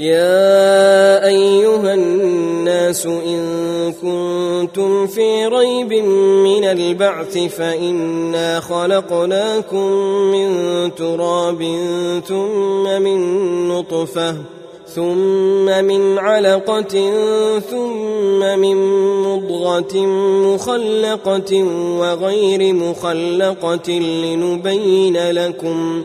يا أيها الناس إن كنتم في ريب من البعث فإنا خلقناكم من تراب ثم من نطفة ثم من علقة ثم من مضغة مخلقة وغير مخلقة لنبين لكم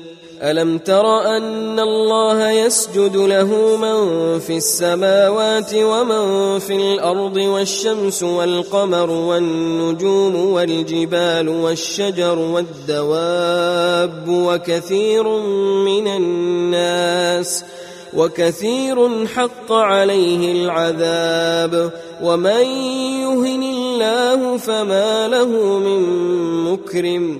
ألم تر أن الله يسجد له من في السماوات ومن في الأرض والشمس والقمر والنجوم والجبال والشجر والدواب وكثير من الناس وكثير حق عليه العذاب ومن يهن الله فما له من مكرم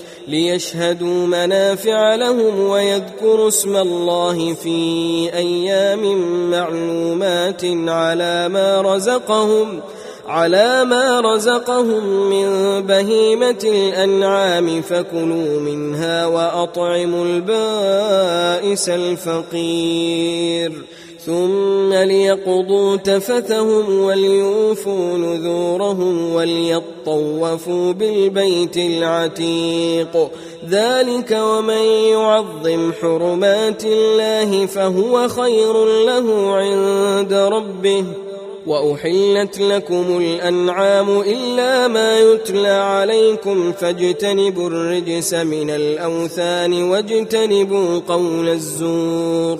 ليشهدوا منافع لهم ويذكروا اسم الله في أيام معلومات على ما رزقهم على ما رزقهم من بهيمة الأنعام فكلوا منها وأطعموا البائس الفقير. ثم ليقضوا تفثهم وليوفوا نذورهم وليطوفوا بالبيت العتيق ذلك ومن يعظم حرمات الله فهو خير له عند ربه واحلت لكم الانعام الا ما يتلى عليكم فاجتنبوا الرجس من الاوثان واجتنبوا قول الزور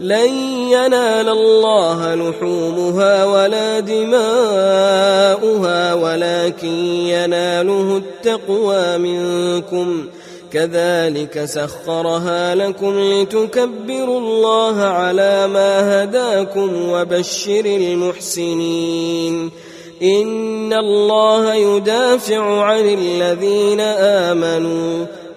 لن ينال الله لحومها ولا دماؤها ولكن يناله التقوى منكم. كذلك سخرها لكم لتكبروا الله على ما هداكم وبشر المحسنين. إن الله يدافع عن الذين آمنوا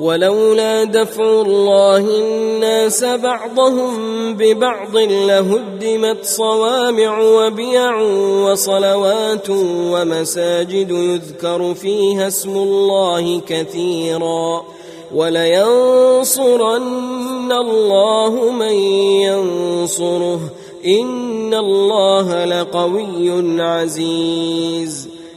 ولولا دفع الله الناس بعضهم ببعض لهدمت صوامع وبيع وصلوات ومساجد يذكر فيها اسم الله كثيرا ولينصرن الله من ينصره إن الله لقوي عزيز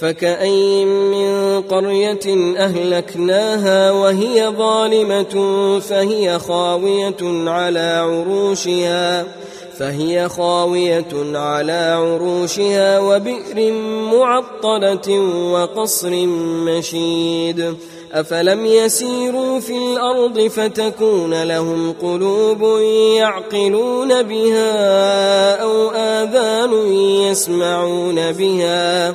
فكأي من قرية أهلكناها وهي ظالمة فهي خاوية على عروشها فهي خاوية على عروشها وبئر معطلة وقصر مشيد. أفلم يسيروا في الأرض فتكون لهم قلوب يعقلون بها أو آذان يسمعون بها.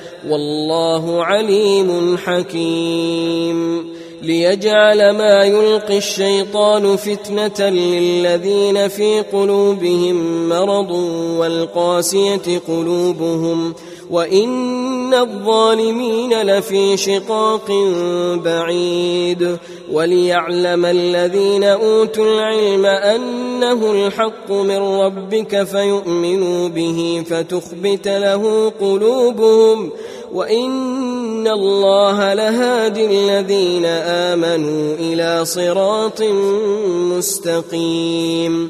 والله عليم حكيم. ليجعل ما يلقي الشيطان فتنة للذين في قلوبهم مرض والقاسية قلوبهم وان الظالمين لفي شقاق بعيد وليعلم الذين اوتوا العلم انه الحق من ربك فيؤمنوا به فتخبت له قلوبهم وان الله لهادي الذين امنوا إلى صراط مستقيم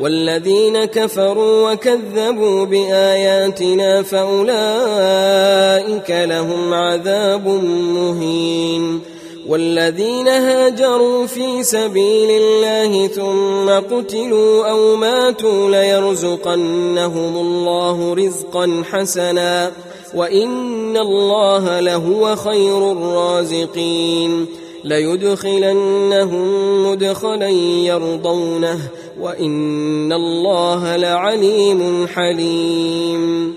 والذين كفروا وكذبوا بآياتنا فأولئك لهم عذاب مهين. والذين هاجروا في سبيل الله ثم قتلوا أو ماتوا ليرزقنهم الله رزقا حسنا. وإن الله لهو خير الرازقين. ليدخلنهم مدخلا يرضونه وإن الله لعليم حليم.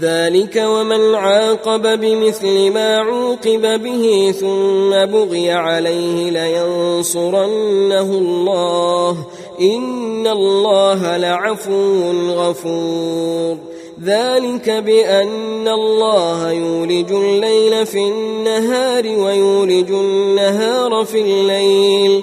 ذلك ومن عاقب بمثل ما عوقب به ثم بغي عليه لينصرنه الله. إن الله لعفو غفور. ذلك بأن الله يولج الليل في النهار ويولج النهار في الليل.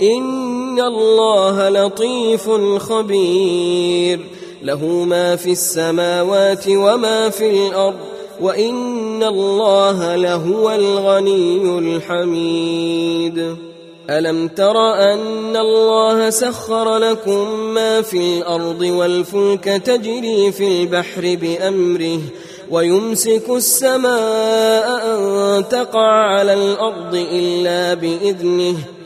إن الله لطيف خبير له ما في السماوات وما في الأرض وإن الله لهو الغني الحميد. ألم تر أن الله سخر لكم ما في الأرض والفلك تجري في البحر بأمره ويمسك السماء أن تقع على الأرض إلا بإذنه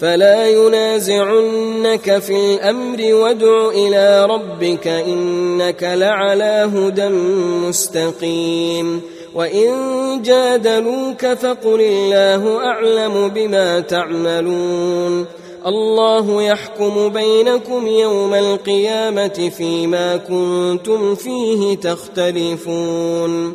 فلا ينازعنك في الأمر وادع إلى ربك إنك لعلى هدى مستقيم وإن جادلوك فقل الله أعلم بما تعملون الله يحكم بينكم يوم القيامة فيما كنتم فيه تختلفون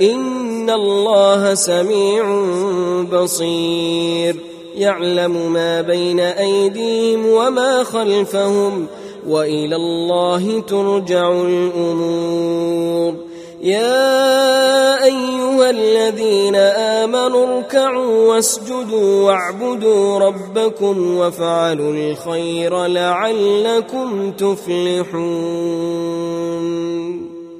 ان الله سميع بصير يعلم ما بين ايديهم وما خلفهم والى الله ترجع الأمور. يا ايها الذين امنوا اركعوا واسجدوا واعبدوا ربكم وافعلوا الخير لعلكم تفلحون.